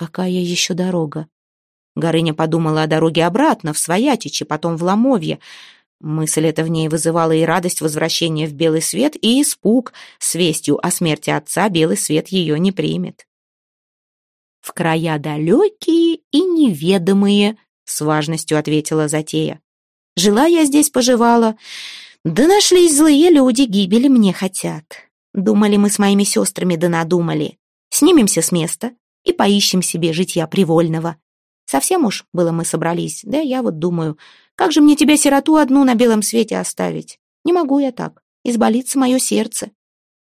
Какая еще дорога? Горыня подумала о дороге обратно, в Своятичи, потом в Ломовье. Мысль эта в ней вызывала и радость возвращения в белый свет, и испуг. С вестью о смерти отца белый свет ее не примет. «В края далекие и неведомые», — с важностью ответила Затея. «Жила я здесь, поживала. Да нашлись злые люди, гибели мне хотят. Думали мы с моими сестрами, да надумали. Снимемся с места и поищем себе житья привольного. Совсем уж было мы собрались, да я вот думаю, как же мне тебя, сироту, одну на белом свете оставить? Не могу я так, изболится мое сердце.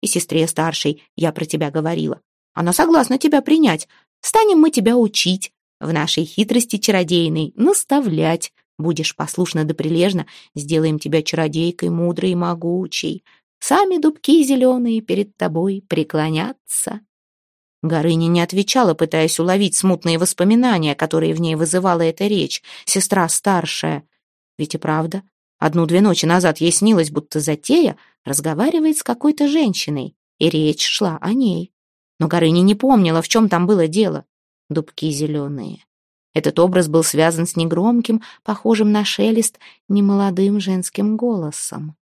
И сестре старшей я про тебя говорила. Она согласна тебя принять. Станем мы тебя учить, в нашей хитрости чародейной, наставлять. Будешь послушна да прилежна, сделаем тебя чародейкой мудрой и могучей. Сами дубки зеленые перед тобой преклонятся. Горыня не отвечала, пытаясь уловить смутные воспоминания, которые в ней вызывала эта речь, сестра старшая. Ведь и правда, одну-две ночи назад ей снилось, будто затея разговаривает с какой-то женщиной, и речь шла о ней. Но Горыня не помнила, в чем там было дело. Дубки зеленые. Этот образ был связан с негромким, похожим на шелест, немолодым женским голосом.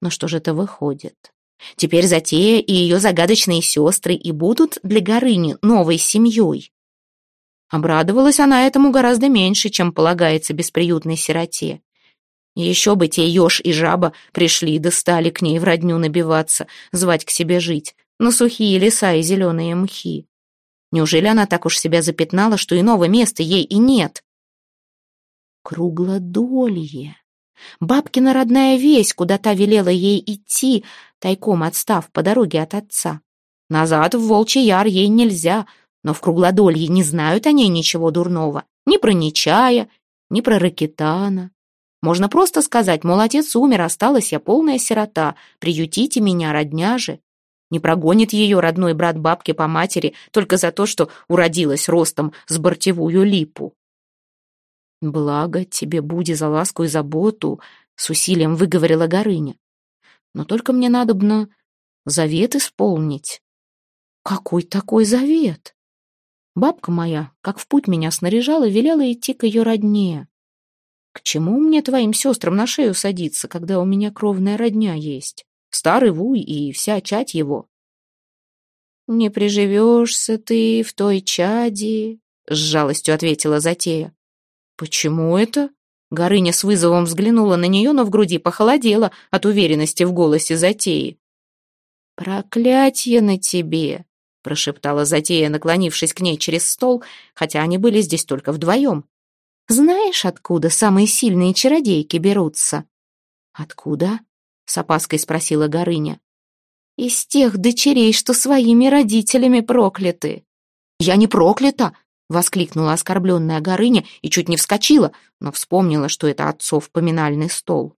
Но что же это выходит? Теперь Затея и ее загадочные сестры и будут для Горыни новой семьей. Обрадовалась она этому гораздо меньше, чем полагается бесприютной сироте. Еще бы те еж и жаба пришли да стали к ней в родню набиваться, звать к себе жить, на сухие леса и зеленые мхи. Неужели она так уж себя запятнала, что иного места ей и нет? Круглодолье. Бабкина родная весь, куда та велела ей идти, тайком отстав по дороге от отца. Назад в Волчий Яр ей нельзя, но в Круглодолье не знают о ней ничего дурного. Ни про Нечая, ни про Ракетана. Можно просто сказать, мол, отец умер, осталась я полная сирота, приютите меня, родня же. Не прогонит ее родной брат бабки по матери только за то, что уродилась ростом с бортевую липу. «Благо тебе буди за ласку и заботу», — с усилием выговорила Горыня. «Но только мне надобно завет исполнить». «Какой такой завет?» Бабка моя, как в путь меня снаряжала, велела идти к ее родне. К чему мне твоим сестрам на шею садиться, когда у меня кровная родня есть? Старый вуй и вся чать его. «Не приживешься ты в той чади», — с жалостью ответила Затея. «Почему это?» Горыня с вызовом взглянула на нее, но в груди похолодела от уверенности в голосе Затеи. «Проклятье на тебе!» — прошептала Затея, наклонившись к ней через стол, хотя они были здесь только вдвоем. «Знаешь, откуда самые сильные чародейки берутся?» «Откуда?» — с опаской спросила Горыня. «Из тех дочерей, что своими родителями прокляты». «Я не проклята!» Воскликнула оскорбленная Горыня и чуть не вскочила, но вспомнила, что это отцов поминальный стол.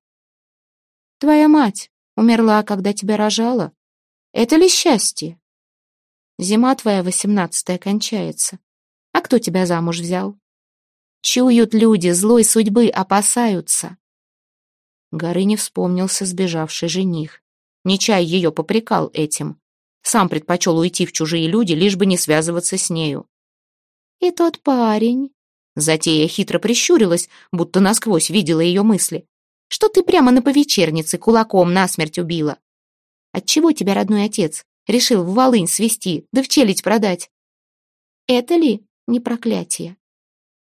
«Твоя мать умерла, когда тебя рожала? Это ли счастье? Зима твоя восемнадцатая кончается. А кто тебя замуж взял? Чуют люди, злой судьбы опасаются». Горыне вспомнился сбежавший жених. Нечай ее попрекал этим. Сам предпочел уйти в чужие люди, лишь бы не связываться с нею. «И тот парень...» Затея хитро прищурилась, будто насквозь видела ее мысли. «Что ты прямо на повечернице кулаком насмерть убила? Отчего тебя родной отец решил в волынь свести, да в челядь продать? Это ли не проклятие?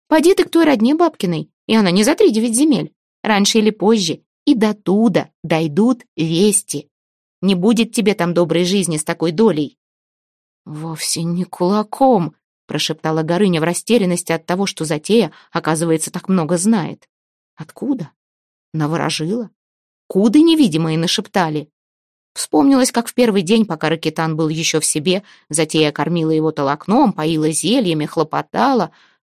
Поди ты к той родне бабкиной, и она не за три девять земель. Раньше или позже, и до туда дойдут вести. Не будет тебе там доброй жизни с такой долей». «Вовсе не кулаком», прошептала Горыня в растерянности от того, что затея, оказывается, так много знает. Откуда? Наворожила? Куды невидимые нашептали? Вспомнилось, как в первый день, пока Ракетан был еще в себе, затея кормила его толокном, поила зельями, хлопотала,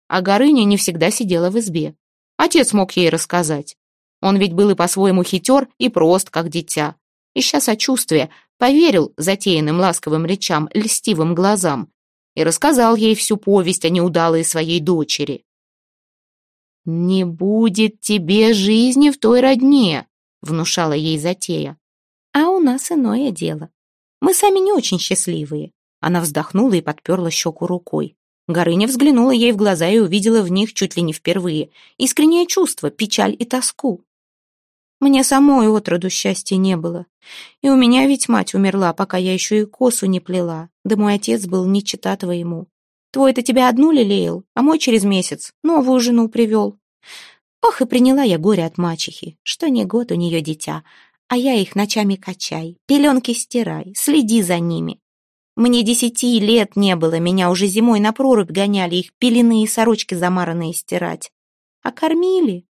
а Горыня не всегда сидела в избе. Отец мог ей рассказать. Он ведь был и по-своему хитер, и прост, как дитя. Ища сочувствия, поверил затеянным ласковым речам, льстивым глазам и рассказал ей всю повесть о неудалой своей дочери. «Не будет тебе жизни в той родне», — внушала ей затея. «А у нас иное дело. Мы сами не очень счастливые». Она вздохнула и подперла щеку рукой. Горыня взглянула ей в глаза и увидела в них чуть ли не впервые искреннее чувство, печаль и тоску. Мне самой отроду счастья не было. И у меня ведь мать умерла, пока я еще и косу не плела. Да мой отец был не чита твоему. Твой-то тебя одну лелеял, а мой через месяц новую жену привел. Ох, и приняла я горе от мачехи, что не год у нее дитя, а я их ночами качай, пеленки стирай, следи за ними. Мне десяти лет не было, меня уже зимой на прорубь гоняли, их пелены и сорочки замаранные стирать. А кормили?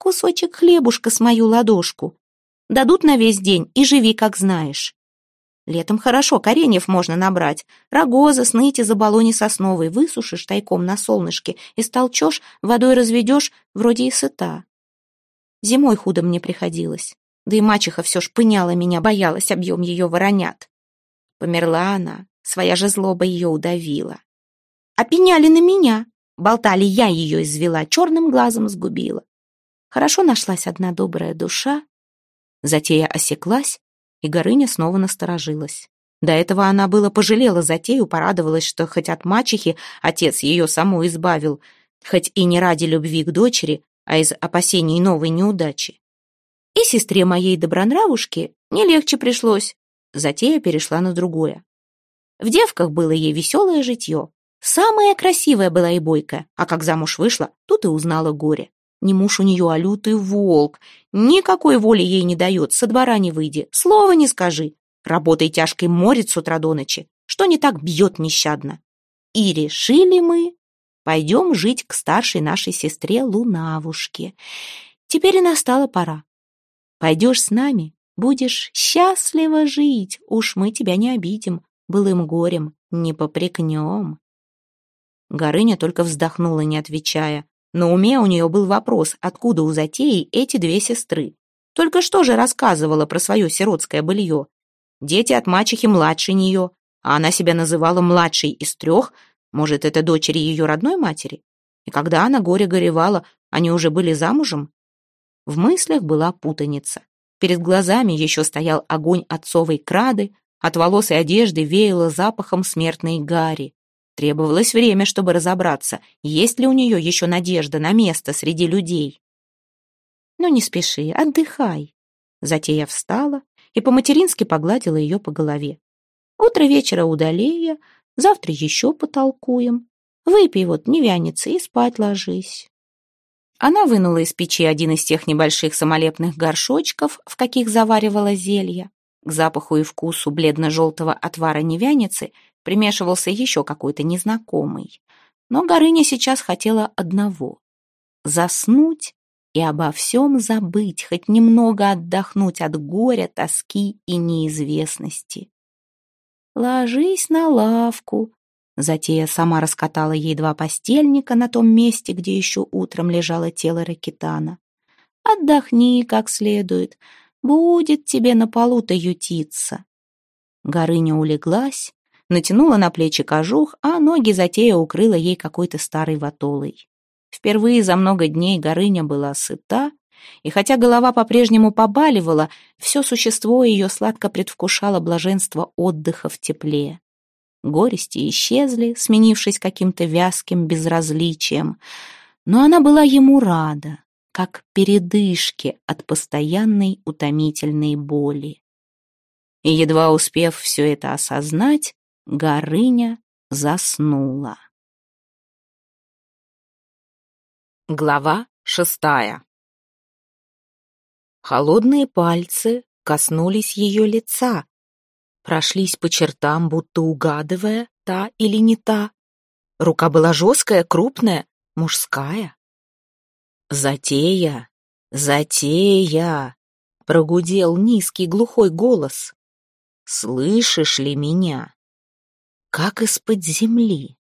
Кусочек хлебушка с мою ладошку. Дадут на весь день и живи, как знаешь. Летом хорошо, кореньев можно набрать. Рогоза, сныти за баллоне сосновой высушишь тайком на солнышке и столчешь, водой разведешь, вроде и сыта. Зимой худо мне приходилось. Да и мачеха все ж пыняла меня, боялась, объем ее воронят. Померла она, своя же злоба ее удавила. Опеняли на меня, болтали, я ее извела, черным глазом сгубила. Хорошо нашлась одна добрая душа. Затея осеклась, и Горыня снова насторожилась. До этого она было пожалела затею, порадовалась, что хоть от мачехи отец ее саму избавил, хоть и не ради любви к дочери, а из опасений новой неудачи. И сестре моей добронравушке не легче пришлось, Затея перешла на другое. В девках было ей веселое житье. Самая красивая была и бойкая, а как замуж вышла, тут и узнала горе. Не муж у нее, а лютый волк. Никакой воли ей не дает, со двора не выйди, слова не скажи. Работай тяжкой морит с утра до ночи, что не так бьет нещадно. И решили мы, пойдем жить к старшей нашей сестре Лунавушке. Теперь и настала пора. Пойдешь с нами, Будешь счастливо жить, уж мы тебя не обидим, былым горем не попрекнем. Горыня только вздохнула, не отвечая. На уме у нее был вопрос, откуда у затеи эти две сестры. Только что же рассказывала про свое сиротское былье. Дети от мачехи младше нее, а она себя называла младшей из трех, может, это дочери ее родной матери? И когда она горе горевала, они уже были замужем? В мыслях была путаница. Перед глазами еще стоял огонь отцовой крады, от волос и одежды веяло запахом смертной гари. Требовалось время, чтобы разобраться, есть ли у нее еще надежда на место среди людей. «Ну не спеши, отдыхай». Затея встала и по-матерински погладила ее по голове. «Утро вечера удалее, завтра еще потолкуем. Выпей вот, не вянется, и спать ложись». Она вынула из печи один из тех небольших самолепных горшочков, в каких заваривала зелье. К запаху и вкусу бледно-желтого отвара невяницы примешивался еще какой-то незнакомый. Но Горыня сейчас хотела одного — заснуть и обо всем забыть, хоть немного отдохнуть от горя, тоски и неизвестности. «Ложись на лавку», Затея сама раскатала ей два постельника на том месте, где еще утром лежало тело Ракитана. «Отдохни как следует, будет тебе на полу-то ютиться». Горыня улеглась, натянула на плечи кожух, а ноги Затея укрыла ей какой-то старой ватолой. Впервые за много дней Горыня была сыта, и хотя голова по-прежнему побаливала, все существо ее сладко предвкушало блаженство отдыха в тепле. Горести исчезли, сменившись каким-то вязким безразличием. Но она была ему рада, как передышке от постоянной утомительной боли. И, едва успев все это осознать, Горыня заснула. Глава шестая Холодные пальцы коснулись ее лица, прошлись по чертам, будто угадывая, та или не та. Рука была жесткая, крупная, мужская. «Затея! Затея!» — прогудел низкий глухой голос. «Слышишь ли меня?» Как из-под земли.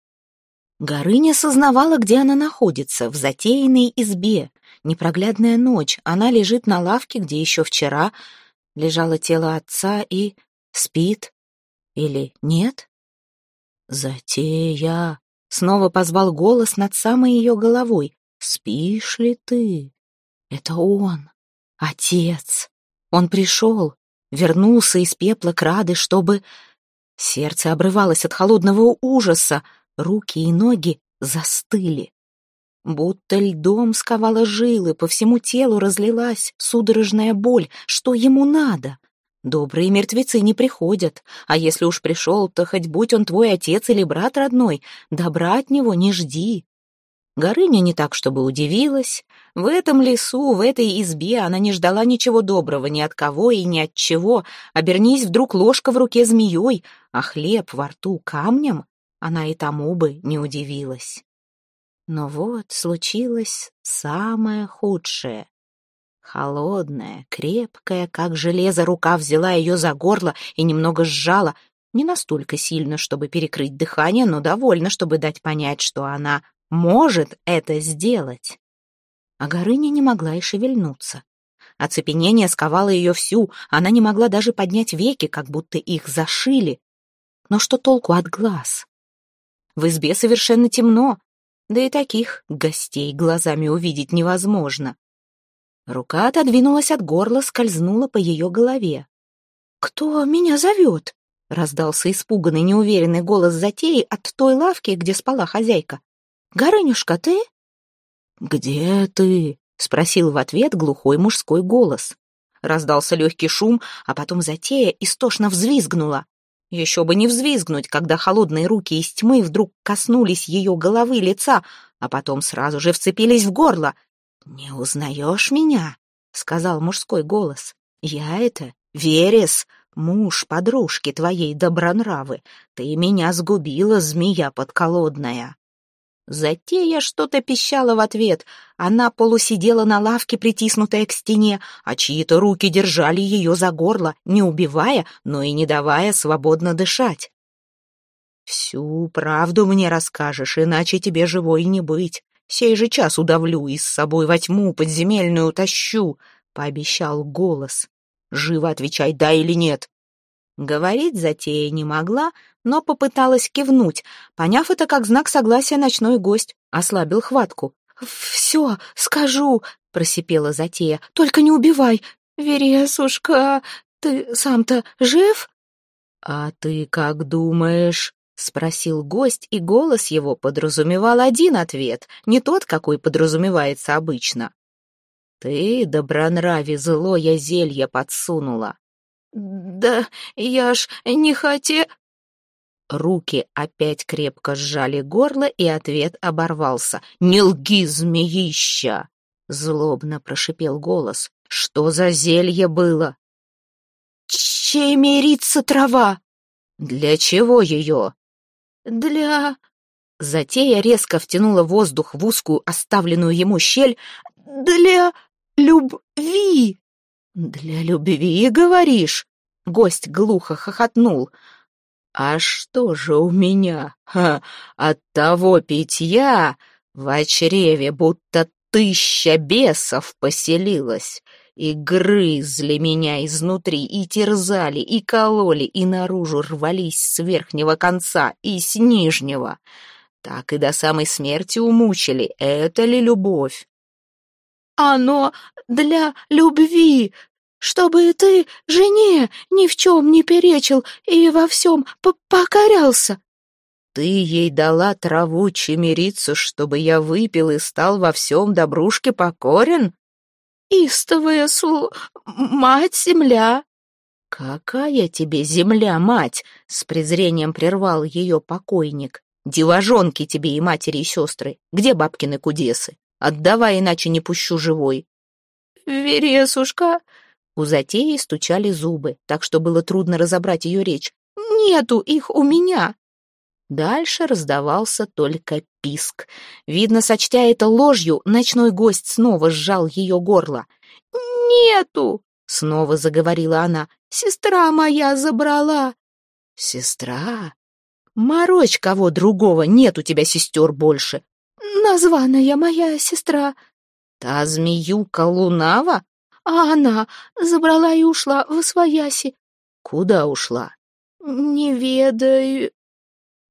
Горыня сознавала, где она находится, в затеянной избе. Непроглядная ночь, она лежит на лавке, где еще вчера лежало тело отца и Спит? Или нет? Затея! Снова позвал голос над самой ее головой. Спишь ли ты? Это он, отец. Он пришел, вернулся из пепла крады, чтобы... Сердце обрывалось от холодного ужаса. руки и ноги застыли. Будто льдом сковала жилы, по всему телу разлилась судорожная боль. Что ему надо? Добрые мертвецы не приходят, а если уж пришел, то хоть будь он твой отец или брат родной, добра от него не жди. Горыня не так, чтобы удивилась. В этом лесу, в этой избе она не ждала ничего доброго ни от кого и ни от чего. Обернись вдруг ложка в руке змеей, а хлеб во рту камнем, она и тому бы не удивилась. Но вот случилось самое худшее. Холодная, крепкая, как железо, рука взяла ее за горло и немного сжала, не настолько сильно, чтобы перекрыть дыхание, но довольно, чтобы дать понять, что она может это сделать. А Горыня не могла и шевельнуться. Оцепенение сковало ее всю, она не могла даже поднять веки, как будто их зашили. Но что толку от глаз? В избе совершенно темно, да и таких гостей глазами увидеть невозможно. Рука отодвинулась от горла, скользнула по ее голове. «Кто меня зовет?» — раздался испуганный, неуверенный голос затеи от той лавки, где спала хозяйка. «Горынюшка, ты?» «Где ты?» — спросил в ответ глухой мужской голос. Раздался легкий шум, а потом затея истошно взвизгнула. Еще бы не взвизгнуть, когда холодные руки из тьмы вдруг коснулись ее головы, лица, а потом сразу же вцепились в горло. «Не узнаешь меня?» — сказал мужской голос. «Я это Верес, муж подружки твоей добронравы. Ты меня сгубила, змея подколодная». Затея что-то пищала в ответ. Она полусидела на лавке, притиснутая к стене, а чьи-то руки держали ее за горло, не убивая, но и не давая свободно дышать. «Всю правду мне расскажешь, иначе тебе живой не быть. Сей же час удавлю и с собой во тьму подземельную утащу», — пообещал голос. «Живо отвечай, да или нет». Говорить затея не могла, но попыталась кивнуть. Поняв это как знак согласия, ночной гость ослабил хватку. «Все, скажу», — просипела затея. «Только не убивай. Вересушка, ты сам-то жив?» «А ты как думаешь?» — спросил гость, и голос его подразумевал один ответ, не тот, какой подразумевается обычно. «Ты, добронраве, злое зелье подсунула. «Да я ж не хотел...» Руки опять крепко сжали горло, и ответ оборвался. «Не лги, змеища!» — злобно прошипел голос. «Что за зелье было?» «Чемерица трава!» «Для чего ее?» «Для...» Затея резко втянула воздух в узкую, оставленную ему щель. «Для любви!» «Для любви, говоришь?» Гость глухо хохотнул. «А что же у меня? Ха, от того питья в чреве будто тысяча бесов поселилась, и грызли меня изнутри, и терзали, и кололи, и наружу рвались с верхнего конца и с нижнего. Так и до самой смерти умучили. Это ли любовь? «Оно для любви, чтобы ты жене ни в чем не перечил и во всем покорялся». «Ты ей дала траву чемерицу, чтобы я выпил и стал во всем добрушке покорен?» «Истовая су... мать-земля». «Какая тебе земля, мать?» — с презрением прервал ее покойник. «Девожонки тебе и матери, и сестры. Где бабкины кудесы? Отдавай, иначе не пущу живой». «Вересушка!» У затеи стучали зубы, так что было трудно разобрать ее речь. «Нету их у меня!» Дальше раздавался только писк. Видно, сочтя это ложью, ночной гость снова сжал ее горло. «Нету!» — снова заговорила она. «Сестра моя забрала!» «Сестра? Морочь кого другого, нет у тебя сестер больше!» «Названная моя сестра!» «Та змеюка Лунава?» «А она забрала и ушла в Освояси». «Куда ушла?» «Не ведаю».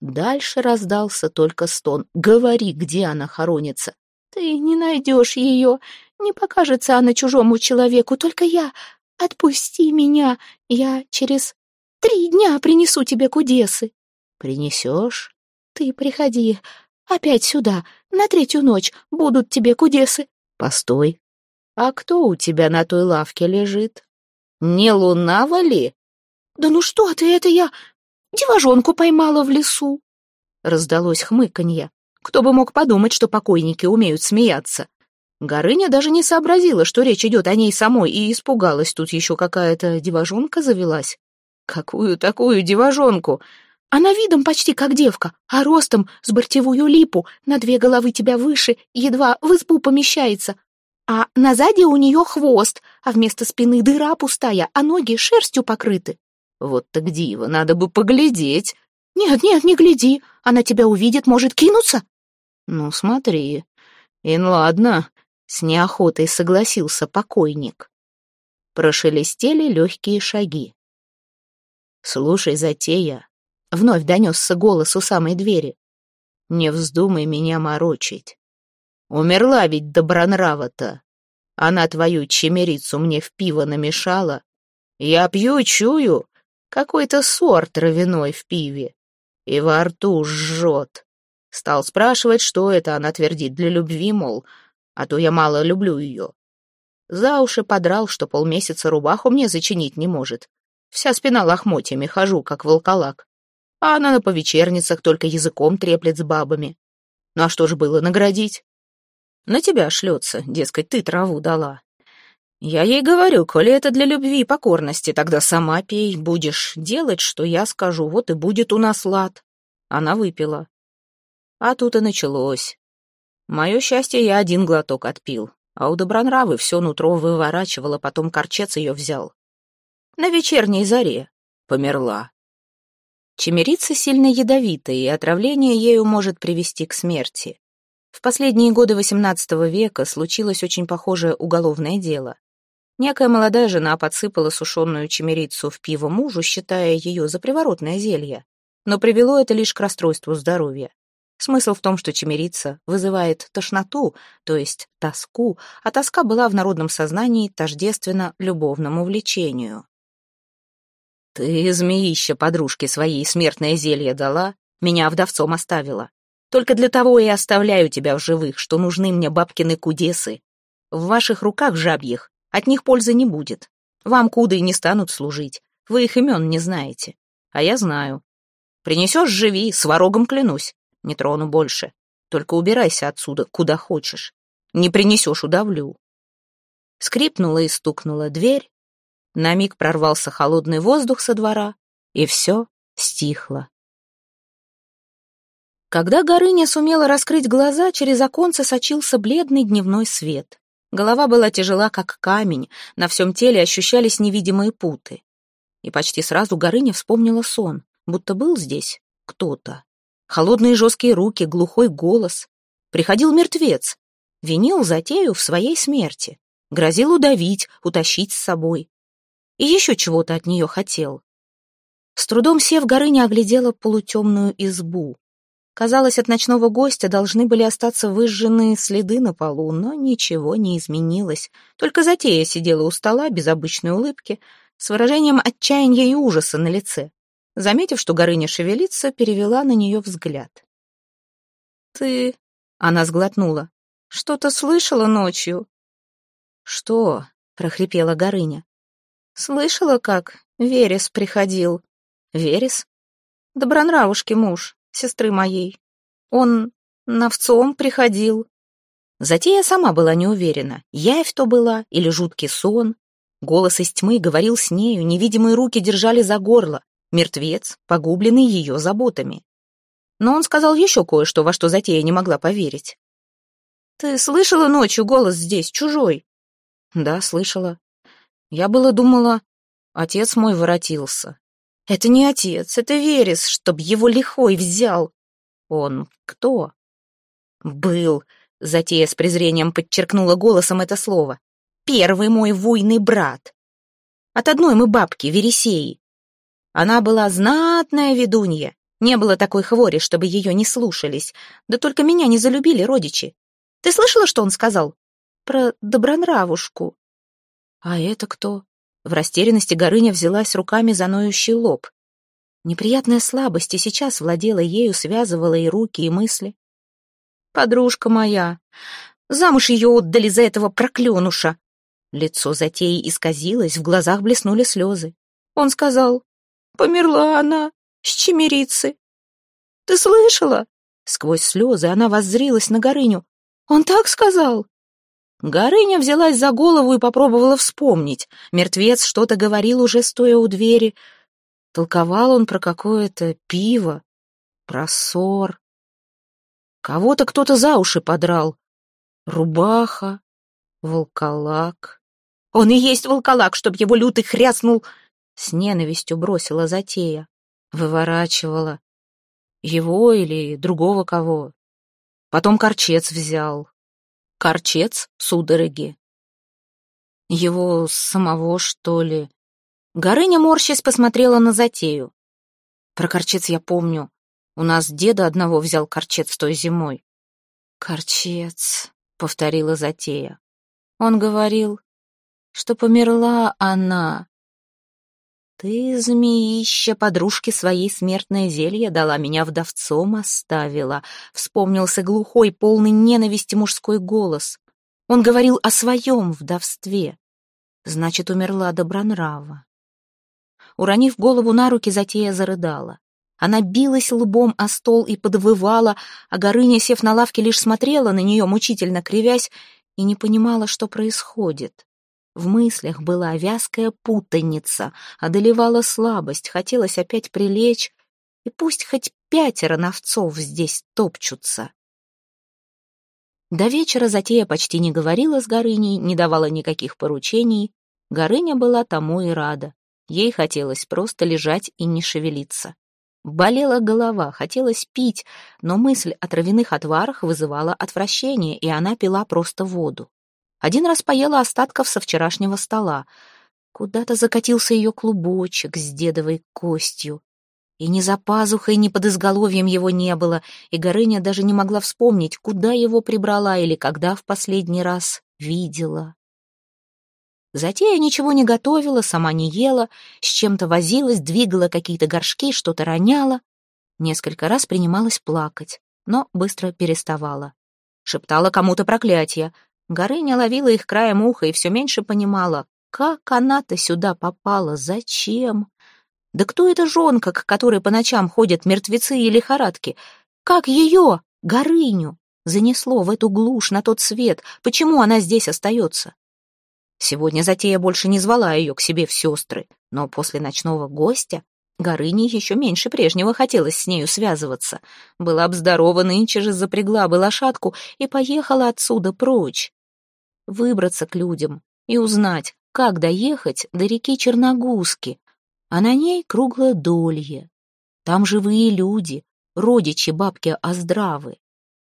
Дальше раздался только стон. «Говори, где она хоронится». «Ты не найдешь ее. Не покажется она чужому человеку, только я. Отпусти меня. Я через три дня принесу тебе кудесы». «Принесешь? Ты приходи опять сюда, на третью ночь, будут тебе кудесы. Постой. А кто у тебя на той лавке лежит? Не лунава ли? Да ну что ты, это я девожонку поймала в лесу. Раздалось хмыканье. Кто бы мог подумать, что покойники умеют смеяться. Горыня даже не сообразила, что речь идет о ней самой, и испугалась. Тут еще какая-то девожонка завелась. Какую такую девожонку? Она видом почти как девка, а ростом с бортевую липу, на две головы тебя выше, едва в избу помещается. А на заде у нее хвост, а вместо спины дыра пустая, а ноги шерстью покрыты. Вот так диво, надо бы поглядеть. Нет, нет, не гляди, она тебя увидит, может кинуться. Ну, смотри. Ин, ладно, с неохотой согласился покойник. Прошелестели легкие шаги. «Слушай, затея!» — вновь донесся голос у самой двери. «Не вздумай меня морочить. Умерла ведь добронрава-то. Она твою чемерицу мне в пиво намешала. Я пью, чую, какой-то сорт травяной в пиве. И во рту жжет. Стал спрашивать, что это, она твердит, для любви, мол, а то я мало люблю ее. За уши подрал, что полмесяца рубаху мне зачинить не может. Вся спина лохмотьями, хожу, как волколак. А она на повечерницах только языком треплет с бабами. Ну а что ж было, наградить? На тебя шлется, дескать, ты траву дала. Я ей говорю, коли это для любви и покорности, тогда сама пей, будешь делать, что я скажу, вот и будет у нас лад. Она выпила. А тут и началось. Мое счастье, я один глоток отпил, а у Добронравы все нутро выворачивало, потом корчец ее взял. На вечерней заре померла. Чемерица сильно ядовита, и отравление ею может привести к смерти. В последние годы XVIII века случилось очень похожее уголовное дело. Некая молодая жена подсыпала сушеную чемерицу в пиво мужу, считая ее за приворотное зелье, но привело это лишь к расстройству здоровья. Смысл в том, что чемерица вызывает тошноту, то есть тоску, а тоска была в народном сознании тождественна любовному влечению. «Ты, змеища, подружке своей смертное зелье дала, меня вдовцом оставила. Только для того и оставляю тебя в живых, что нужны мне бабкины кудесы. В ваших руках жабьих, от них пользы не будет. Вам куды не станут служить, вы их имен не знаете. А я знаю. Принесешь — живи, с ворогом клянусь. Не трону больше. Только убирайся отсюда, куда хочешь. Не принесешь — удавлю. Скрипнула и стукнула дверь. На миг прорвался холодный воздух со двора, и все стихло. Когда Горыня сумела раскрыть глаза, через оконце сочился бледный дневной свет. Голова была тяжела, как камень, на всем теле ощущались невидимые путы. И почти сразу Горыня вспомнила сон, будто был здесь кто-то. Холодные жесткие руки, глухой голос. Приходил мертвец. Винил затею в своей смерти. Грозил удавить, утащить с собой. И еще чего-то от нее хотел. С трудом сев, Горыня оглядела полутемную избу. Казалось, от ночного гостя должны были остаться выжженные следы на полу, но ничего не изменилось. Только затея сидела у стола без обычной улыбки, с выражением отчаяния и ужаса на лице. Заметив, что Горыня шевелится, перевела на нее взгляд. «Ты...» — она сглотнула. «Что-то слышала ночью?» «Что?» — прохрипела Горыня. «Слышала, как Верес приходил». «Верес?» «Добронравушки муж, сестры моей. Он новцом приходил». Затея сама была не уверена, явь то была или жуткий сон. Голос из тьмы говорил с нею, невидимые руки держали за горло мертвец, погубленный ее заботами. Но он сказал еще кое-что, во что затея не могла поверить. «Ты слышала ночью голос здесь, чужой?» «Да, слышала. Я было думала, отец мой воротился. Это не отец, это Верес, чтоб его лихой взял. Он кто?» «Был», — затея с презрением подчеркнула голосом это слово. «Первый мой войный брат. От одной мы бабки, Вересеи. Она была знатная ведунья. Не было такой хвори, чтобы ее не слушались. Да только меня не залюбили родичи. Ты слышала, что он сказал? Про добронравушку. А это кто? В растерянности Горыня взялась руками за ноющий лоб. Неприятная слабость и сейчас владела ею, связывала и руки, и мысли. «Подружка моя! Замуж ее отдали за этого прокленуша!» Лицо затеи исказилось, в глазах блеснули слезы. Он сказал, «Померла она с чемерицы». «Ты слышала?» Сквозь слезы она воззрилась на Горыню. «Он так сказал?» Горыня взялась за голову и попробовала вспомнить. Мертвец что-то говорил, уже стоя у двери. Толковал он про какое-то пиво, про ссор. Кого-то кто-то за уши подрал. Рубаха, волколак. Он и есть волколак, чтоб его лютый хряснул. С ненавистью бросила затея. Выворачивала. Его или другого кого. Потом корчец взял. Корчец судороги. Его самого, что ли? Горыня, морщась, посмотрела на затею. Про корчец я помню. У нас деда одного взял корчец той зимой. Корчец, повторила затея. Он говорил, что померла она. Ты, змеища, подружке своей смертное зелье дала, меня вдовцом оставила. Вспомнился глухой, полный ненависти мужской голос. Он говорил о своем вдовстве. Значит, умерла Добронрава. Уронив голову на руки, затея зарыдала. Она билась лбом о стол и подвывала, а Горыня, сев на лавке, лишь смотрела на нее, мучительно кривясь, и не понимала, что происходит. В мыслях была вязкая путаница, одолевала слабость, хотелось опять прилечь, и пусть хоть пятеро новцов здесь топчутся. До вечера затея почти не говорила с Горыней, не давала никаких поручений. Горыня была тому и рада. Ей хотелось просто лежать и не шевелиться. Болела голова, хотелось пить, но мысль о травяных отварах вызывала отвращение, и она пила просто воду. Один раз поела остатков со вчерашнего стола. Куда-то закатился ее клубочек с дедовой костью. И ни за пазухой, ни под изголовьем его не было, и Горыня даже не могла вспомнить, куда его прибрала или когда в последний раз видела. Затея ничего не готовила, сама не ела, с чем-то возилась, двигала какие-то горшки, что-то роняла. Несколько раз принималась плакать, но быстро переставала. Шептала кому-то проклятие, Горыня ловила их краем уха и все меньше понимала, как она-то сюда попала, зачем? Да кто эта жонка, к которой по ночам ходят мертвецы и лихорадки? Как ее, Горыню, занесло в эту глушь, на тот свет? Почему она здесь остается? Сегодня затея больше не звала ее к себе в сестры, но после ночного гостя Горыне еще меньше прежнего хотелось с нею связываться. Была б здорова, нынче же запрягла бы лошадку и поехала отсюда прочь выбраться к людям и узнать, как доехать до реки Черногузки, а на ней круглое долье. Там живые люди, родичи бабки Оздравы.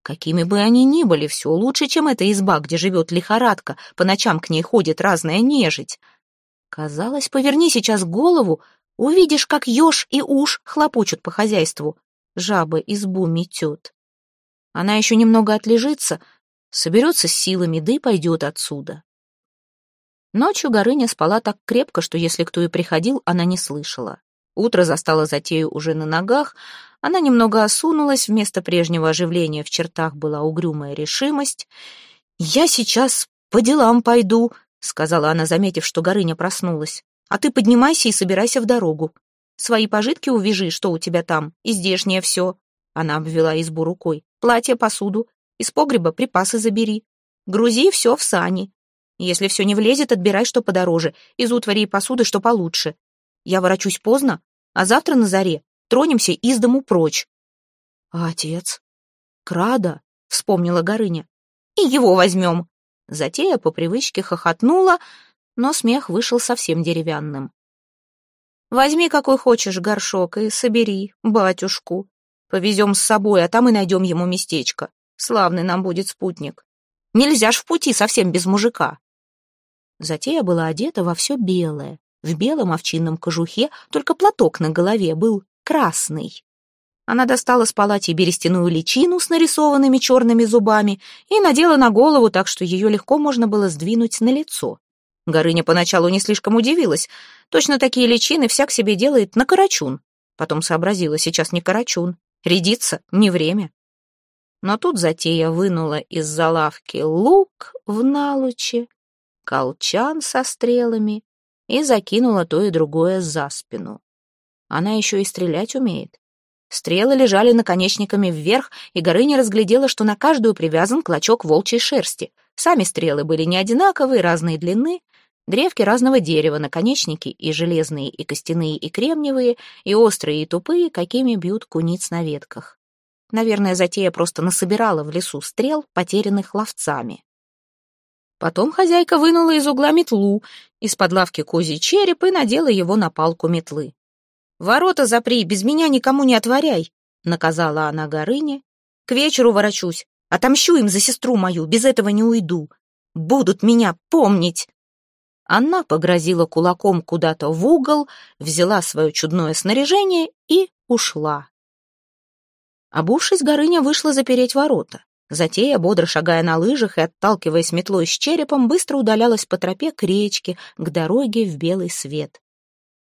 Какими бы они ни были, все лучше, чем эта изба, где живет лихорадка, по ночам к ней ходит разная нежить. Казалось, поверни сейчас голову, увидишь, как еж и уж хлопочут по хозяйству. Жаба избу метет. Она еще немного отлежится, соберется с силами, да и пойдет отсюда. Ночью Горыня спала так крепко, что если кто и приходил, она не слышала. Утро застало затею уже на ногах, она немного осунулась, вместо прежнего оживления в чертах была угрюмая решимость. «Я сейчас по делам пойду», — сказала она, заметив, что Горыня проснулась. «А ты поднимайся и собирайся в дорогу. Свои пожитки увяжи, что у тебя там, и здешнее все». Она обвела избу рукой. «Платье, посуду. Из погреба припасы забери. Грузи все в сани. Если все не влезет, отбирай что подороже. Из утвари и посуды что получше. Я ворочусь поздно, а завтра на заре тронемся из дому прочь. А отец? Крада, вспомнила Горыня. И его возьмем. Затея по привычке хохотнула, но смех вышел совсем деревянным. Возьми какой хочешь горшок и собери батюшку. Повезем с собой, а там и найдем ему местечко. Славный нам будет спутник. Нельзя ж в пути совсем без мужика. Затея была одета во все белое. В белом овчинном кожухе только платок на голове был красный. Она достала с палати берестяную личину с нарисованными черными зубами и надела на голову так, что ее легко можно было сдвинуть на лицо. Горыня поначалу не слишком удивилась. Точно такие личины всяк себе делает на карачун. Потом сообразила, сейчас не карачун. Рядиться не время. Но тут затея вынула из-за лук в налуче, колчан со стрелами и закинула то и другое за спину. Она еще и стрелять умеет. Стрелы лежали наконечниками вверх, и Горыня разглядела, что на каждую привязан клочок волчьей шерсти. Сами стрелы были не одинаковые, разной длины, древки разного дерева, наконечники и железные, и костяные, и кремниевые, и острые, и тупые, какими бьют куниц на ветках. Наверное, затея просто насобирала в лесу стрел, потерянных ловцами. Потом хозяйка вынула из угла метлу, из-под лавки козий череп и надела его на палку метлы. «Ворота запри, без меня никому не отворяй», — наказала она Горыне. «К вечеру ворочусь, отомщу им за сестру мою, без этого не уйду. Будут меня помнить». Она погрозила кулаком куда-то в угол, взяла свое чудное снаряжение и ушла. Обувшись, Горыня вышла запереть ворота. Затея, бодро шагая на лыжах и отталкиваясь метлой с черепом, быстро удалялась по тропе к речке, к дороге в белый свет.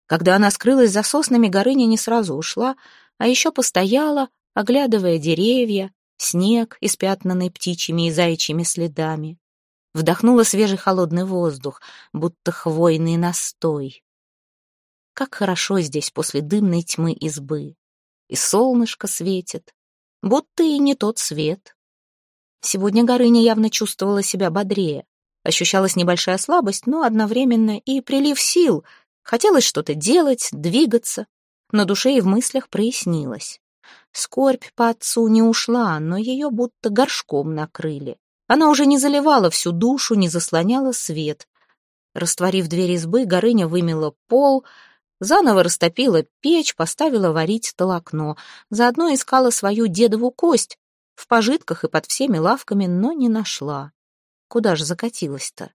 Когда она скрылась за соснами, Горыня не сразу ушла, а еще постояла, оглядывая деревья, снег, испятнанный птичьими и заячьими следами. Вдохнула свежий холодный воздух, будто хвойный настой. Как хорошо здесь после дымной тьмы избы. И солнышко светит, будто и не тот свет. Сегодня Горыня явно чувствовала себя бодрее. Ощущалась небольшая слабость, но одновременно и прилив сил — Хотелось что-то делать, двигаться. На душе и в мыслях прояснилось. Скорбь по отцу не ушла, но ее будто горшком накрыли. Она уже не заливала всю душу, не заслоняла свет. Растворив дверь избы, Горыня вымела пол, заново растопила печь, поставила варить толокно. Заодно искала свою дедову кость в пожитках и под всеми лавками, но не нашла. Куда же закатилась-то?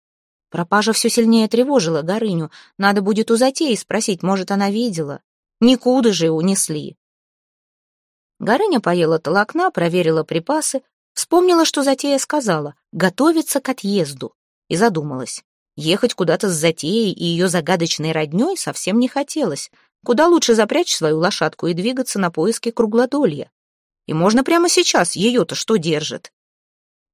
Пропажа все сильнее тревожила Горыню. Надо будет у затеи спросить, может, она видела. Никуда же унесли. Горыня поела толокна, проверила припасы, вспомнила, что затея сказала — готовиться к отъезду, и задумалась. Ехать куда-то с затеей и ее загадочной родней совсем не хотелось. Куда лучше запрячь свою лошадку и двигаться на поиски круглодолья. И можно прямо сейчас, ее-то что держит?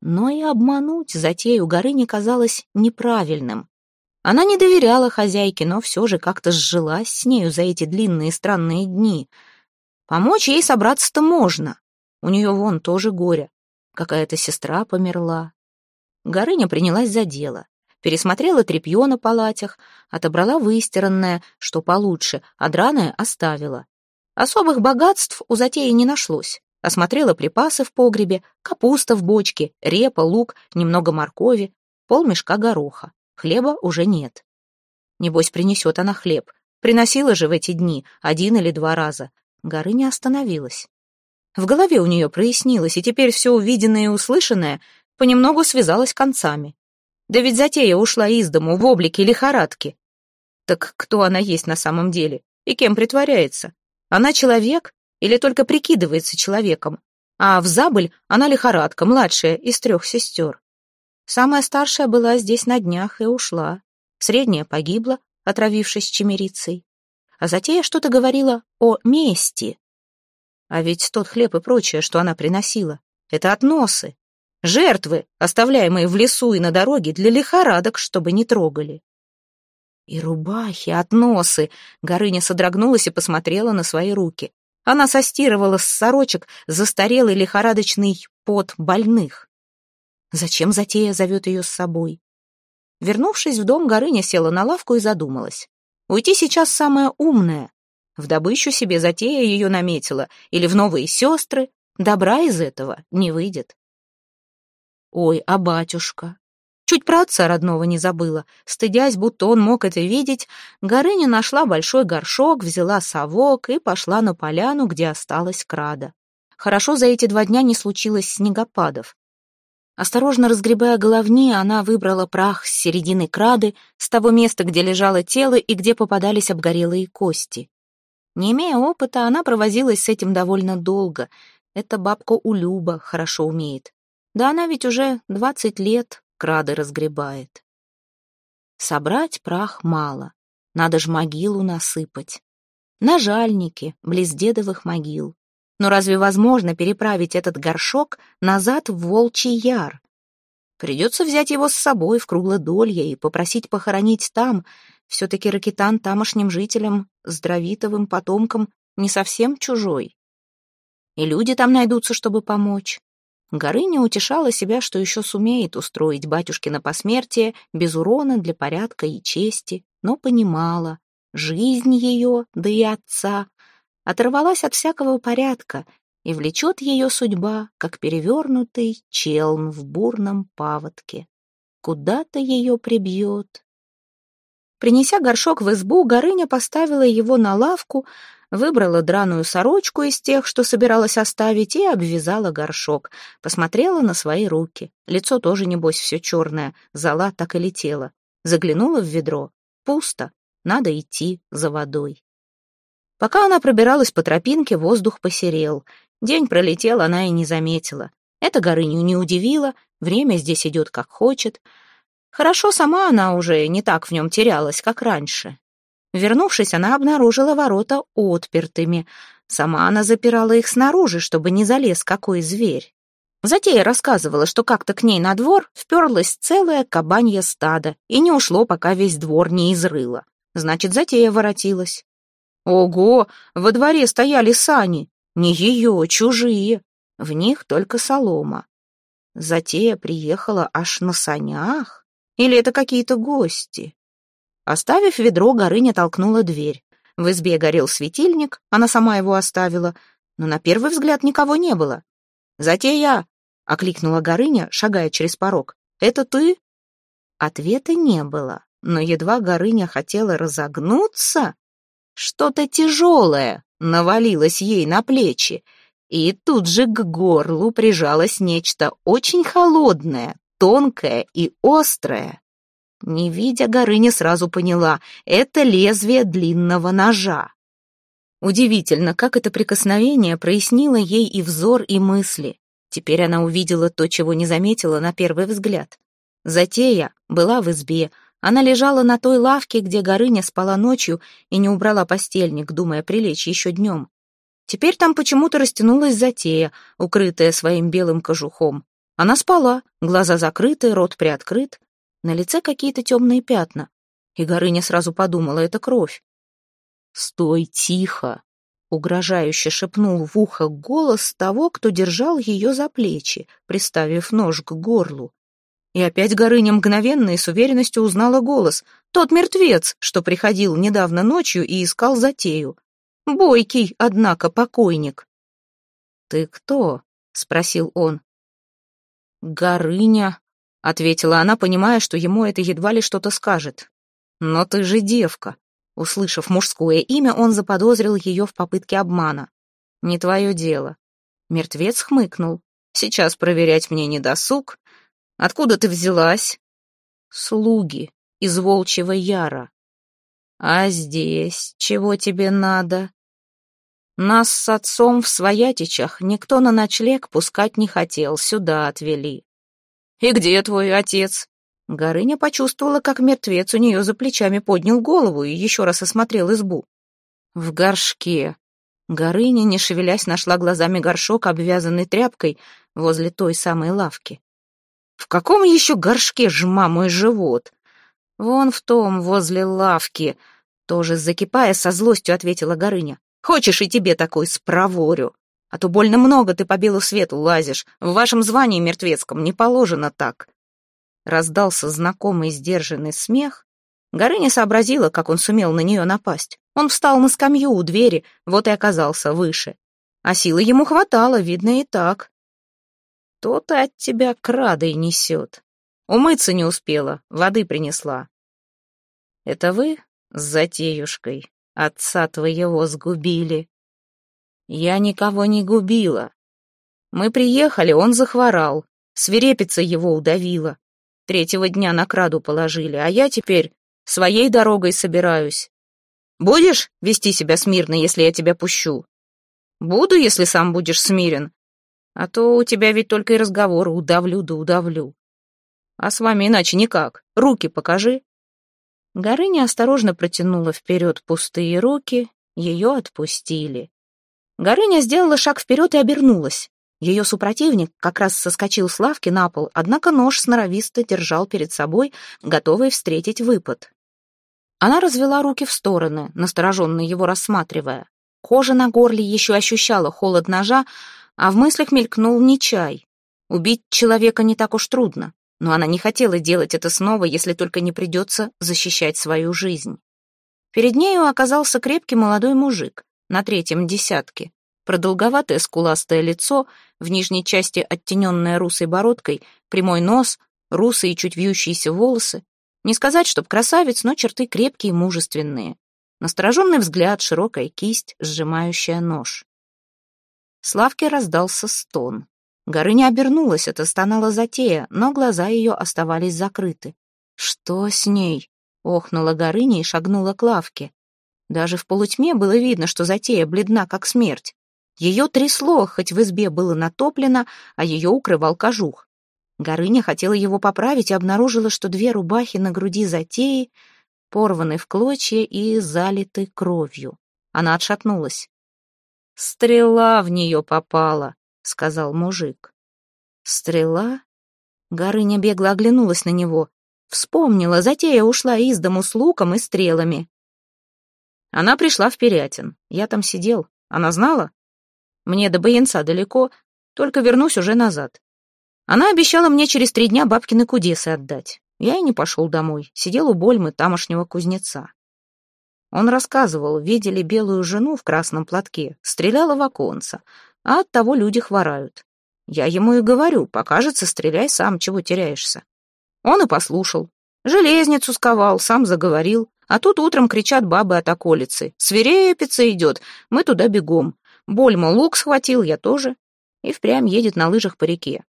Но и обмануть затею горы не казалось неправильным. Она не доверяла хозяйке, но все же как-то сжилась с нею за эти длинные странные дни. Помочь ей собраться-то можно. У нее вон тоже горе. Какая-то сестра померла. Горыня принялась за дело. Пересмотрела тряпье на палатях, отобрала выстиранное, что получше, а драное оставила. Особых богатств у затеи не нашлось. Осмотрела припасы в погребе, капуста в бочке, репа, лук, немного моркови, полмешка гороха. Хлеба уже нет. Небось, принесет она хлеб. Приносила же в эти дни один или два раза. Горы не остановилась. В голове у нее прояснилось, и теперь все увиденное и услышанное понемногу связалось концами. Да ведь затея ушла из дому в облике лихорадки. Так кто она есть на самом деле? И кем притворяется? Она человек или только прикидывается человеком, а в забыль она лихорадка, младшая из трех сестер. Самая старшая была здесь на днях и ушла. Средняя погибла, отравившись чемерицей. А затея что-то говорила о мести. А ведь тот хлеб и прочее, что она приносила, это относы, жертвы, оставляемые в лесу и на дороге для лихорадок, чтобы не трогали. И рубахи, относы. Горыня содрогнулась и посмотрела на свои руки. Она состирывала с сорочек застарелый лихорадочный пот больных. Зачем затея зовет ее с собой? Вернувшись в дом, Горыня села на лавку и задумалась. Уйти сейчас самое умное. В добычу себе затея ее наметила, или в новые сестры. Добра из этого не выйдет. Ой, а батюшка? Чуть про отца родного не забыла. Стыдясь, будто он мог это видеть, Горыня нашла большой горшок, взяла совок и пошла на поляну, где осталась крада. Хорошо за эти два дня не случилось снегопадов. Осторожно разгребая головни, она выбрала прах с середины крады, с того места, где лежало тело и где попадались обгорелые кости. Не имея опыта, она провозилась с этим довольно долго. Эта бабка Улюба хорошо умеет. Да она ведь уже двадцать лет крады разгребает. Собрать прах мало, надо ж могилу насыпать. на жальнике, близ дедовых могил. Но разве возможно переправить этот горшок назад в Волчий Яр? Придется взять его с собой в Круглодолье и попросить похоронить там. Все-таки Ракитан тамошним жителям, здравитовым потомкам, не совсем чужой. И люди там найдутся, чтобы помочь. Горыня утешала себя, что еще сумеет устроить батюшкино посмертие без урона для порядка и чести, но понимала, жизнь ее, да и отца, оторвалась от всякого порядка, и влечет ее судьба, как перевернутый челн в бурном паводке. Куда-то ее прибьет. Принеся горшок в избу, Горыня поставила его на лавку, выбрала драную сорочку из тех, что собиралась оставить, и обвязала горшок. Посмотрела на свои руки. Лицо тоже, небось, все черное, зола так и летела. Заглянула в ведро. Пусто. Надо идти за водой. Пока она пробиралась по тропинке, воздух посерел. День пролетел, она и не заметила. Это Горыню не удивило, время здесь идет как хочет. Хорошо, сама она уже не так в нем терялась, как раньше. Вернувшись, она обнаружила ворота отпертыми. Сама она запирала их снаружи, чтобы не залез какой зверь. Затея рассказывала, что как-то к ней на двор вперлось целое кабанье стадо и не ушло, пока весь двор не изрыло. Значит, затея воротилась. Ого, во дворе стояли сани. Не ее, чужие. В них только солома. Затея приехала аж на санях? Или это какие-то гости? Оставив ведро, Горыня толкнула дверь. В избе горел светильник, она сама его оставила, но на первый взгляд никого не было. «Затея!» — окликнула Горыня, шагая через порог. «Это ты?» Ответа не было, но едва Горыня хотела разогнуться, что-то тяжелое навалилось ей на плечи, и тут же к горлу прижалось нечто очень холодное, тонкое и острое. Не видя, Горыня сразу поняла — это лезвие длинного ножа. Удивительно, как это прикосновение прояснило ей и взор, и мысли. Теперь она увидела то, чего не заметила на первый взгляд. Затея была в избе. Она лежала на той лавке, где Горыня спала ночью и не убрала постельник, думая прилечь еще днем. Теперь там почему-то растянулась затея, укрытая своим белым кожухом. Она спала, глаза закрыты, рот приоткрыт. На лице какие-то темные пятна. И Горыня сразу подумала, это кровь. «Стой тихо!» — угрожающе шепнул в ухо голос того, кто держал ее за плечи, приставив нож к горлу. И опять Горыня мгновенно и с уверенностью узнала голос. Тот мертвец, что приходил недавно ночью и искал затею. Бойкий, однако, покойник. «Ты кто?» — спросил он. «Горыня», — ответила она, понимая, что ему это едва ли что-то скажет. «Но ты же девка». Услышав мужское имя, он заподозрил ее в попытке обмана. «Не твое дело». Мертвец хмыкнул. «Сейчас проверять мне не досуг. Откуда ты взялась?» «Слуги из Волчьего Яра». «А здесь чего тебе надо?» «Нас с отцом в Своятичах никто на ночлег пускать не хотел, сюда отвели. «И где твой отец?» Горыня почувствовала, как мертвец у нее за плечами поднял голову и еще раз осмотрел избу. «В горшке». Горыня, не шевелясь, нашла глазами горшок, обвязанный тряпкой, возле той самой лавки. «В каком еще горшке жма мой живот?» «Вон в том, возле лавки», тоже закипая, со злостью ответила Горыня. «Хочешь, и тебе такой спроворю?» А то больно много ты по белу свету лазишь. В вашем звании мертвецком не положено так. Раздался знакомый сдержанный смех. Горыня сообразила, как он сумел на нее напасть. Он встал на скамью у двери, вот и оказался выше. А силы ему хватало, видно и так. То-то от тебя крадой несет. Умыться не успела, воды принесла. Это вы с затеюшкой отца твоего сгубили? Я никого не губила. Мы приехали, он захворал. Свирепица его удавила. Третьего дня на краду положили, а я теперь своей дорогой собираюсь. Будешь вести себя смирно, если я тебя пущу? Буду, если сам будешь смирен. А то у тебя ведь только и разговоры удавлю да удавлю. А с вами иначе никак. Руки покажи. Горыня осторожно протянула вперед пустые руки Ее отпустили. Горыня сделала шаг вперед и обернулась. Ее супротивник как раз соскочил с лавки на пол, однако нож сноровисто держал перед собой, готовый встретить выпад. Она развела руки в стороны, настороженно его рассматривая. Кожа на горле еще ощущала холод ножа, а в мыслях мелькнул не чай. Убить человека не так уж трудно, но она не хотела делать это снова, если только не придется защищать свою жизнь. Перед нею оказался крепкий молодой мужик на третьем десятке. Продолговатое скуластое лицо, в нижней части оттененное русой бородкой, прямой нос, русые чуть вьющиеся волосы. Не сказать, чтоб красавец, но черты крепкие и мужественные. Настороженный взгляд, широкая кисть, сжимающая нож. Славке раздался стон. Горыня обернулась, это стонала затея, но глаза ее оставались закрыты. «Что с ней?» — охнула Горыня и шагнула к лавке. Даже в полутьме было видно, что затея бледна, как смерть. Ее трясло, хоть в избе было натоплено, а ее укрывал кожух. Горыня хотела его поправить и обнаружила, что две рубахи на груди затеи порваны в клочья и залиты кровью. Она отшатнулась. «Стрела в нее попала», — сказал мужик. «Стрела?» Горыня бегло оглянулась на него. Вспомнила, затея ушла из дому с луком и стрелами. Она пришла в Перятин. Я там сидел. Она знала? Мне до Баянца далеко, только вернусь уже назад. Она обещала мне через три дня бабкины кудесы отдать. Я и не пошел домой, сидел у Больмы тамошнего кузнеца. Он рассказывал, видели белую жену в красном платке, стреляла в оконце, а от того люди хворают. Я ему и говорю, покажется, стреляй сам, чего теряешься. Он и послушал. Железницу сковал, сам заговорил. А тут утром кричат бабы от околицы. Свирепица идет, мы туда бегом. Больма лук схватил, я тоже. И впрямь едет на лыжах по реке.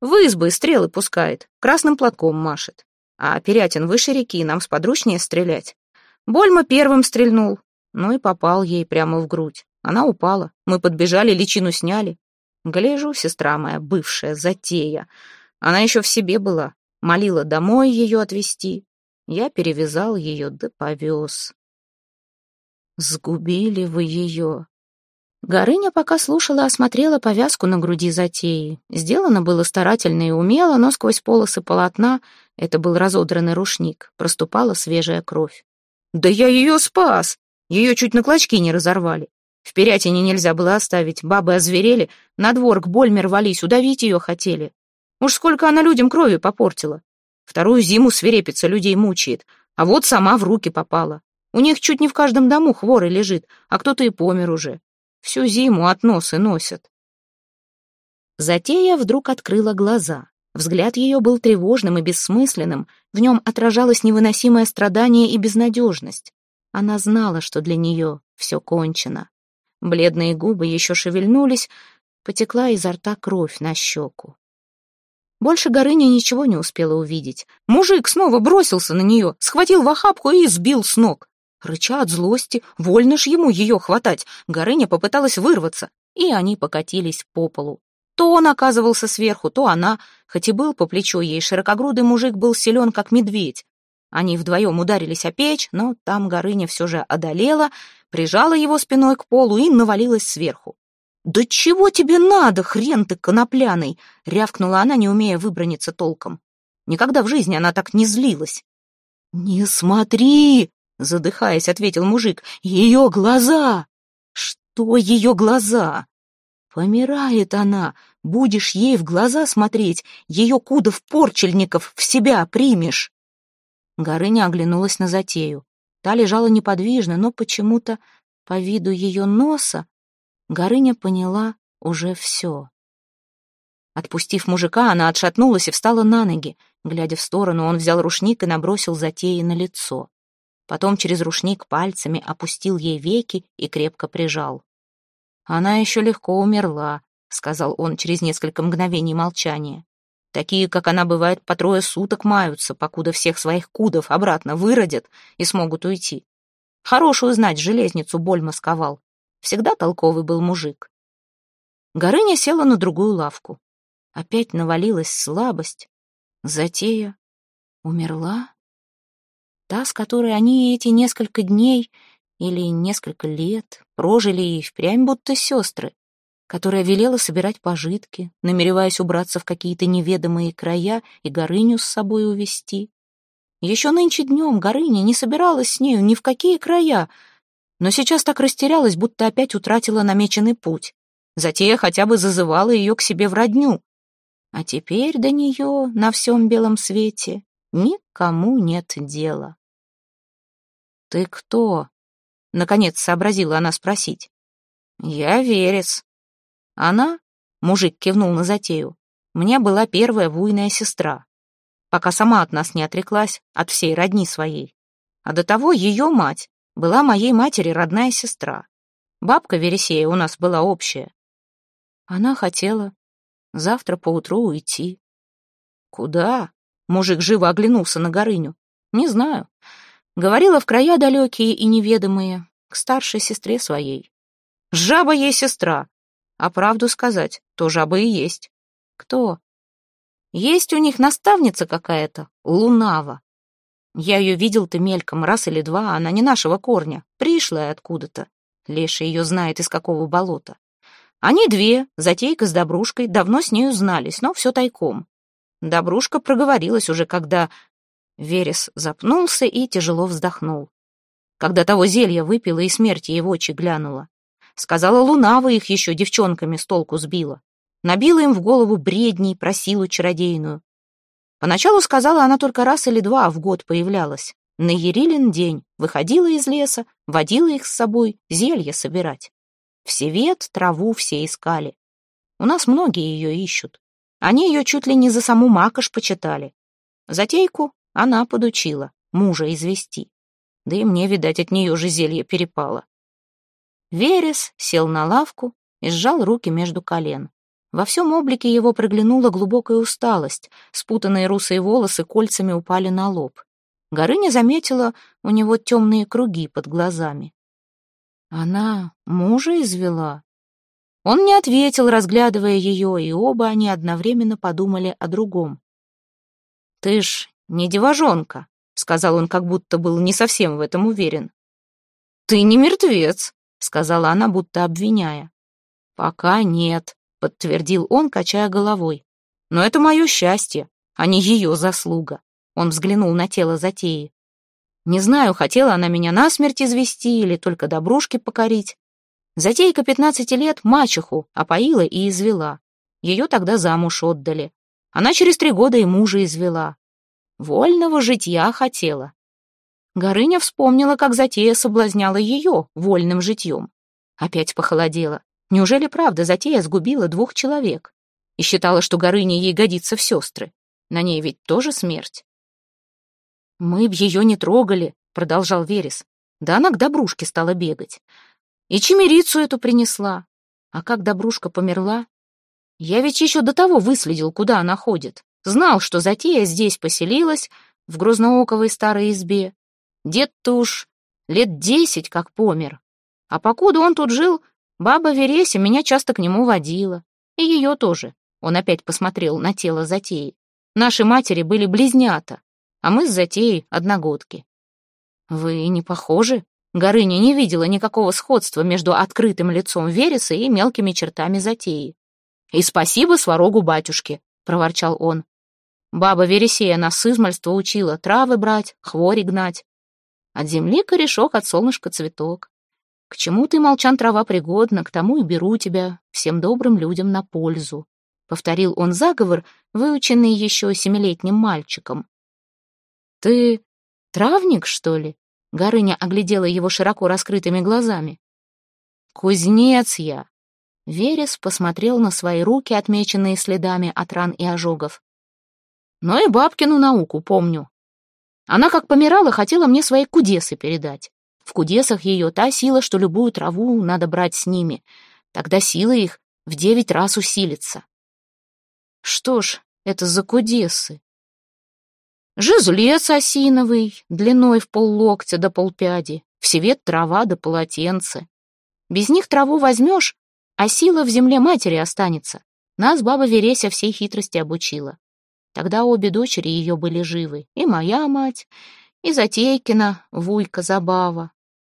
В избы стрелы пускает, красным платком машет. А Перятин выше реки, нам сподручнее стрелять. Больма первым стрельнул, ну и попал ей прямо в грудь. Она упала, мы подбежали, личину сняли. Гляжу, сестра моя, бывшая, затея. Она еще в себе была, молила домой ее отвезти. Я перевязал ее да повез. Сгубили вы ее, Горыня пока слушала, осмотрела повязку на груди затеи. Сделано было старательно и умело, но сквозь полосы полотна, это был разодранный рушник, проступала свежая кровь. «Да я ее спас! Ее чуть на клочки не разорвали. В Перятине нельзя было оставить, бабы озверели, на двор к Больме рвались, удавить ее хотели. Уж сколько она людям крови попортила. Вторую зиму свирепица людей мучает, а вот сама в руки попала. У них чуть не в каждом дому хворый лежит, а кто-то и помер уже. Всю зиму от носа носят. Затея вдруг открыла глаза. Взгляд ее был тревожным и бессмысленным, в нем отражалось невыносимое страдание и безнадежность. Она знала, что для нее все кончено. Бледные губы еще шевельнулись, потекла изо рта кровь на щеку. Больше Горыня ничего не успела увидеть. Мужик снова бросился на нее, схватил в охапку и сбил с ног. Рыча от злости, вольно ж ему ее хватать, Горыня попыталась вырваться, и они покатились по полу. То он оказывался сверху, то она, хоть и был по плечу ей, широкогрудый мужик был силен, как медведь. Они вдвоем ударились о печь, но там Горыня все же одолела, прижала его спиной к полу и навалилась сверху. «Да чего тебе надо, хрен ты конопляный!» — рявкнула она, не умея выброниться толком. Никогда в жизни она так не злилась. «Не смотри!» Задыхаясь, ответил мужик. Ее глаза! Что ее глаза? Помирает она. Будешь ей в глаза смотреть, ее кудов порчельников в себя примешь. Горыня оглянулась на затею. Та лежала неподвижно, но почему-то по виду ее носа Горыня поняла уже все. Отпустив мужика, она отшатнулась и встала на ноги. Глядя в сторону, он взял рушник и набросил затеи на лицо. Потом через рушник пальцами опустил ей веки и крепко прижал. «Она еще легко умерла», — сказал он через несколько мгновений молчания. «Такие, как она, бывает, по трое суток маются, покуда всех своих кудов обратно выродят и смогут уйти. Хорошую знать железницу боль масковал. Всегда толковый был мужик». Горыня села на другую лавку. Опять навалилась слабость. Затея умерла та, с которой они эти несколько дней или несколько лет прожили и впрямь будто сестры, которая велела собирать пожитки, намереваясь убраться в какие-то неведомые края и Горыню с собой увести. Еще нынче днем Горыня не собиралась с нею ни в какие края, но сейчас так растерялась, будто опять утратила намеченный путь. Затея хотя бы зазывала ее к себе в родню. А теперь до нее на всем белом свете никому нет дела. «Ты кто?» — наконец сообразила она спросить. «Я Верес». «Она?» — мужик кивнул на затею. «Мне была первая буйная сестра, пока сама от нас не отреклась, от всей родни своей. А до того ее мать была моей матери родная сестра. Бабка Вересея у нас была общая. Она хотела завтра поутру уйти. Куда? Мужик живо оглянулся на Горыню. Не знаю. Говорила в края далекие и неведомые, к старшей сестре своей. Жаба ей сестра. А правду сказать, то жаба и есть. Кто? Есть у них наставница какая-то, Лунава. Я ее видел-то мельком раз или два, она не нашего корня, пришлая откуда-то. Леша ее знает из какого болота. Они две, Затейка с Добрушкой, давно с нею знались, но все тайком. Добрушка проговорилась уже, когда... Верес запнулся и тяжело вздохнул. Когда того зелья выпила и смерти его очи глянула. Сказала, Лунава их еще девчонками с толку сбила. Набила им в голову бредней про силу чародейную. Поначалу сказала она только раз или два в год появлялась. На Ерилин день выходила из леса, водила их с собой зелья собирать. В Севет траву все искали. У нас многие ее ищут. Они ее чуть ли не за саму макаш почитали. Затейку она подучила, мужа извести. Да и мне, видать, от нее же зелье перепало. Верес сел на лавку и сжал руки между колен. Во всем облике его проглянула глубокая усталость, спутанные русые волосы кольцами упали на лоб. Горыня заметила у него темные круги под глазами. Она мужа извела? Он не ответил, разглядывая ее, и оба они одновременно подумали о другом. «Ты ж не девожонка», — сказал он, как будто был не совсем в этом уверен. «Ты не мертвец», — сказала она, будто обвиняя. «Пока нет», — подтвердил он, качая головой. «Но это мое счастье, а не ее заслуга». Он взглянул на тело затеи. Не знаю, хотела она меня насмерть извести или только добрушки покорить. Затейка пятнадцати лет мачеху опоила и извела. Ее тогда замуж отдали. Она через три года и мужа извела. Вольного житья хотела. Горыня вспомнила, как затея соблазняла ее вольным житьем. Опять похолодела. Неужели правда затея сгубила двух человек? И считала, что Горыня ей годится в сестры. На ней ведь тоже смерть. «Мы б ее не трогали», — продолжал Верес. «Да она к Добрушке стала бегать. И чемерицу эту принесла. А как Добрушка померла? Я ведь еще до того выследил, куда она ходит. Знал, что затея здесь поселилась, в грознооковой старой избе. Дед-то уж лет десять как помер. А покуда он тут жил, баба Вереся меня часто к нему водила. И ее тоже. Он опять посмотрел на тело затеи. Наши матери были близнята а мы с затеей одногодки. Вы не похожи? Горыня не видела никакого сходства между открытым лицом Вереса и мелкими чертами затеи. «И спасибо сварогу батюшке», — проворчал он. Баба Вересея нас с измальства учила травы брать, хвори гнать. От земли корешок, от солнышка цветок. К чему ты, молчан, трава пригодна, к тому и беру тебя, всем добрым людям на пользу. Повторил он заговор, выученный еще семилетним мальчиком. «Ты травник, что ли?» Горыня оглядела его широко раскрытыми глазами. «Кузнец я!» Верес посмотрел на свои руки, отмеченные следами от ран и ожогов. «Но и бабкину науку помню. Она, как помирала, хотела мне свои кудесы передать. В кудесах ее та сила, что любую траву надо брать с ними. Тогда сила их в девять раз усилится». «Что ж, это за кудесы?» Жезлец осиновый, длиной в поллоктя до полпяди, всевет трава до полотенца. Без них траву возьмешь, а сила в земле матери останется. Нас баба Вереся всей хитрости обучила. Тогда обе дочери ее были живы, и моя мать, и Затейкина, Вуйка Забава.